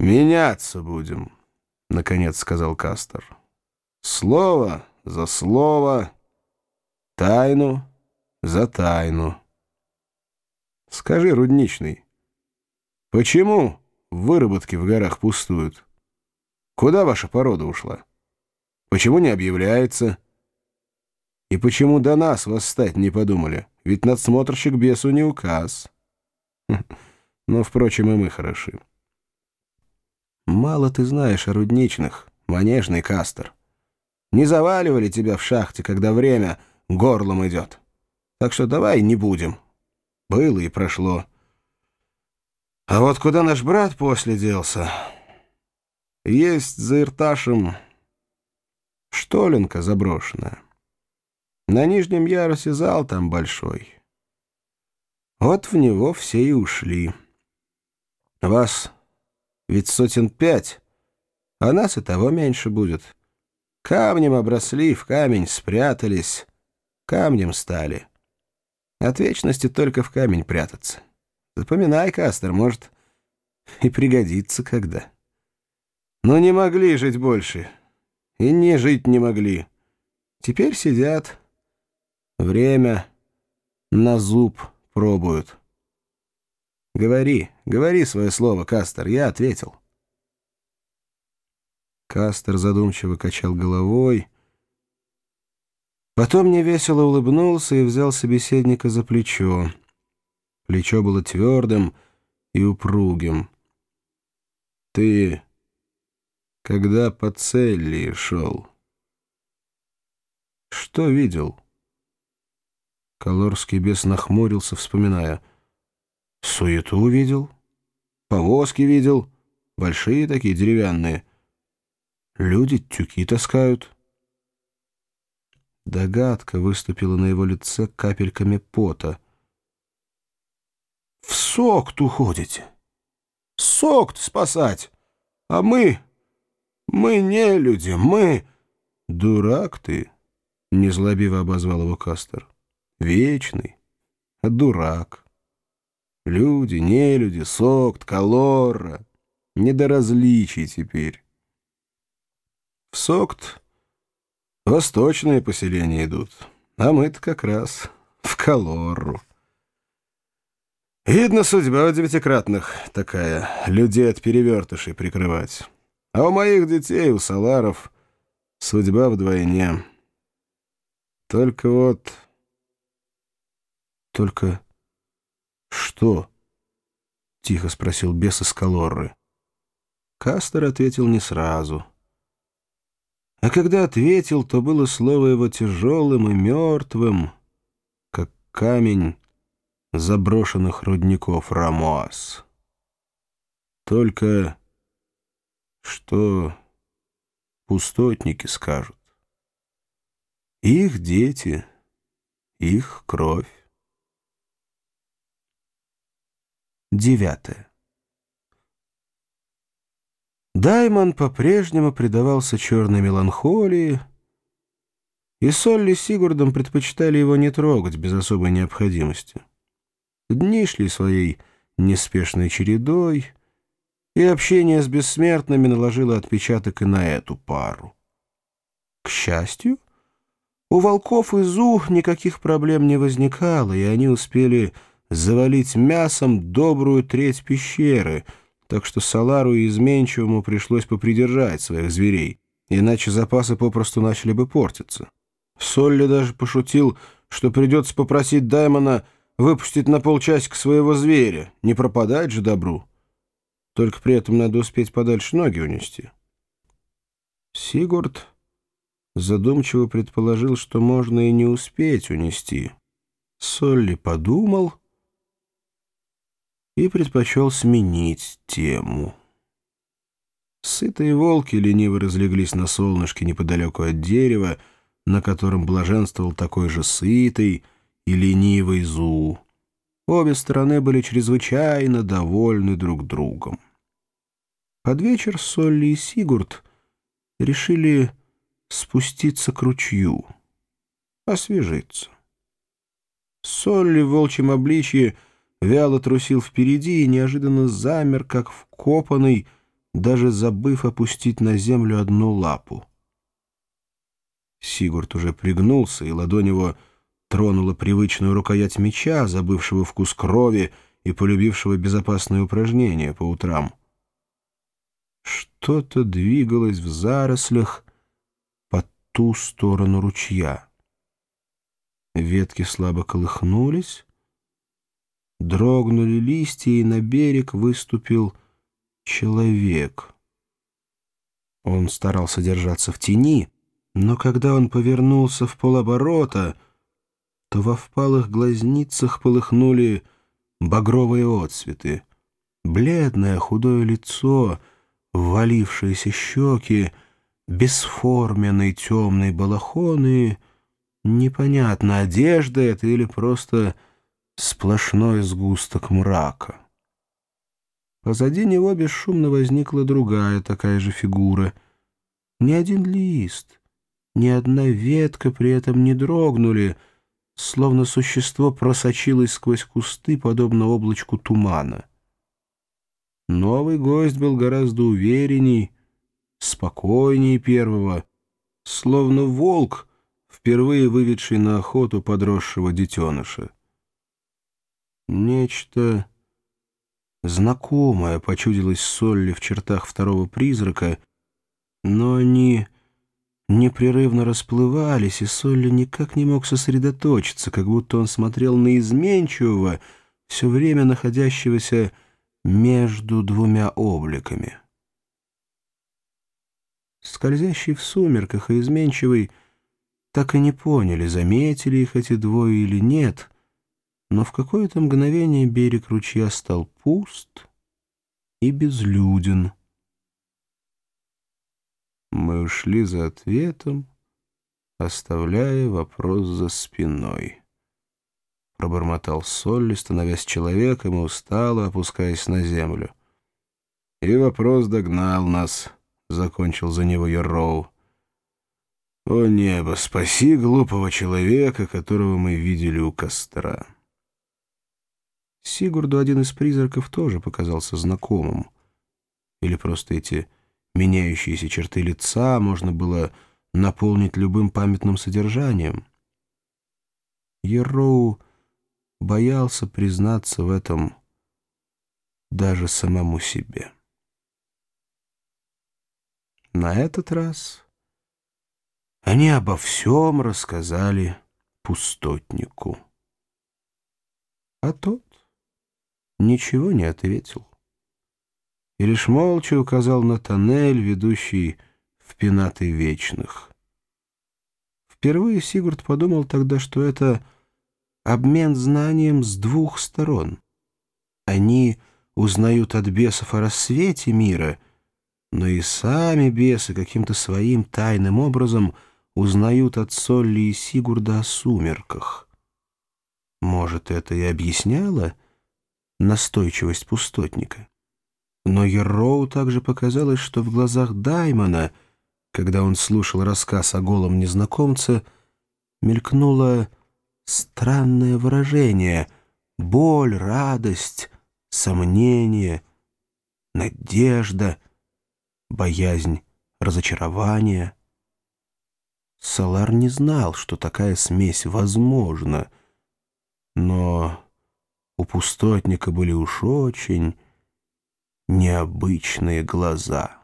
«Меняться будем», — наконец сказал Кастер. «Слово за слово, тайну за тайну». «Скажи, Рудничный, почему выработки в горах пустуют? Куда ваша порода ушла? Почему не объявляется? И почему до нас восстать не подумали? Ведь надсмотрщик бесу не указ». Но, впрочем, и мы хороши. Мало ты знаешь о рудничных, манежный кастер. Не заваливали тебя в шахте, когда время горлом идет. Так что давай не будем. Было и прошло. А вот куда наш брат после делся? Есть за Ирташем штолинка заброшенная. На нижнем ярусе зал там большой. Вот в него все и ушли. Вас ведь сотен пять, а нас и того меньше будет. Камнем обросли, в камень спрятались, камнем стали. От вечности только в камень прятаться. Запоминай, Кастер, может, и пригодится когда. Но не могли жить больше, и не жить не могли. Теперь сидят, время на зуб пробуют. Говори, говори свое слово, Кастер, я ответил. Кастер задумчиво качал головой. Потом невесело улыбнулся и взял собеседника за плечо. Плечо было твердым и упругим. «Ты когда по цели шел?» «Что видел?» Колорский бес нахмурился, вспоминая — Суету видел, повозки видел, большие такие деревянные. Люди тюки таскают. Догадка выступила на его лице капельками пота. «В сок-то уходите! Сок спасать! А мы... мы не люди, мы...» «Дурак ты!» — незлобиво обозвал его Кастер. «Вечный, дурак». Люди, нелюди, сокт, колорра. Не до различий теперь. В сокт восточные поселения идут, а мы-то как раз в колорру. Видно, судьба у девятикратных такая, людей от перевертышей прикрывать. А у моих детей, у саларов, судьба вдвойне. Только вот... Только «Что?» — тихо спросил бес из Калорры. Кастер ответил не сразу. А когда ответил, то было слово его тяжелым и мертвым, как камень заброшенных рудников Рамоас. Только что пустотники скажут. Их дети, их кровь. Девятое. Даймон по-прежнему предавался черной меланхолии, и Солли с Сигурдом предпочитали его не трогать без особой необходимости. Дни шли своей неспешной чередой, и общение с бессмертными наложило отпечаток и на эту пару. К счастью, у волков и Зу никаких проблем не возникало, и они успели завалить мясом добрую треть пещеры, так что Салару и Изменчивому пришлось попридержать своих зверей, иначе запасы попросту начали бы портиться. Солли даже пошутил, что придется попросить Даймона выпустить на полчасика своего зверя, не пропадать же добру. Только при этом надо успеть подальше ноги унести. Сигурд задумчиво предположил, что можно и не успеть унести. Солли подумал и предпочел сменить тему. Сытые волки лениво разлеглись на солнышке неподалеку от дерева, на котором блаженствовал такой же сытый и ленивый Зу. Обе стороны были чрезвычайно довольны друг другом. Под вечер Солли и Сигурд решили спуститься к ручью, освежиться. Солли в волчьем обличье — вяло трусил впереди и неожиданно замер, как вкопанный, даже забыв опустить на землю одну лапу. Сигурд уже пригнулся, и ладонь его тронула привычную рукоять меча, забывшего вкус крови и полюбившего безопасные упражнения по утрам. Что-то двигалось в зарослях по ту сторону ручья. Ветки слабо колыхнулись, дрогнули листья, и на берег выступил человек. Он старался держаться в тени, но когда он повернулся в полоборота, то во впалых глазницах полыхнули багровые отсветы. Бледное худое лицо, ввалившиеся щеки, бесформенный темный балахон и... Непонятно, одежда это или просто сплошной сгусток мрака. Позади него бесшумно возникла другая такая же фигура. Ни один лист, ни одна ветка при этом не дрогнули, словно существо просочилось сквозь кусты, подобно облачку тумана. Новый гость был гораздо уверенней, спокойнее первого, словно волк, впервые выведший на охоту подросшего детеныша. Нечто знакомое почудилось Солли в чертах второго призрака, но они непрерывно расплывались, и Солли никак не мог сосредоточиться, как будто он смотрел на изменчивого, все время находящегося между двумя обликами. Скользящий в сумерках и изменчивый так и не поняли, заметили их эти двое или нет, но в какое-то мгновение берег ручья стал пуст и безлюден. Мы ушли за ответом, оставляя вопрос за спиной. Пробормотал Солли, становясь человеком и устало опускаясь на землю. И вопрос догнал нас, — закончил за него Яроу. О небо, спаси глупого человека, которого мы видели у костра. Сигурду один из призраков тоже показался знакомым. Или просто эти меняющиеся черты лица можно было наполнить любым памятным содержанием. Ероу боялся признаться в этом даже самому себе. На этот раз они обо всем рассказали пустотнику. А тот ничего не ответил и лишь молча указал на тоннель, ведущий в пенаты вечных. Впервые Сигурд подумал тогда, что это обмен знанием с двух сторон. Они узнают от бесов о рассвете мира, но и сами бесы каким-то своим тайным образом узнают от Солли и Сигурда о сумерках. Может, это и объясняло настойчивость пустотника? Но Ероу также показалось, что в глазах Даймона, когда он слушал рассказ о голом незнакомце, мелькнуло странное выражение — боль, радость, сомнение, надежда, боязнь, разочарование. Салар не знал, что такая смесь возможна, но у пустотника были уж очень необычные глаза.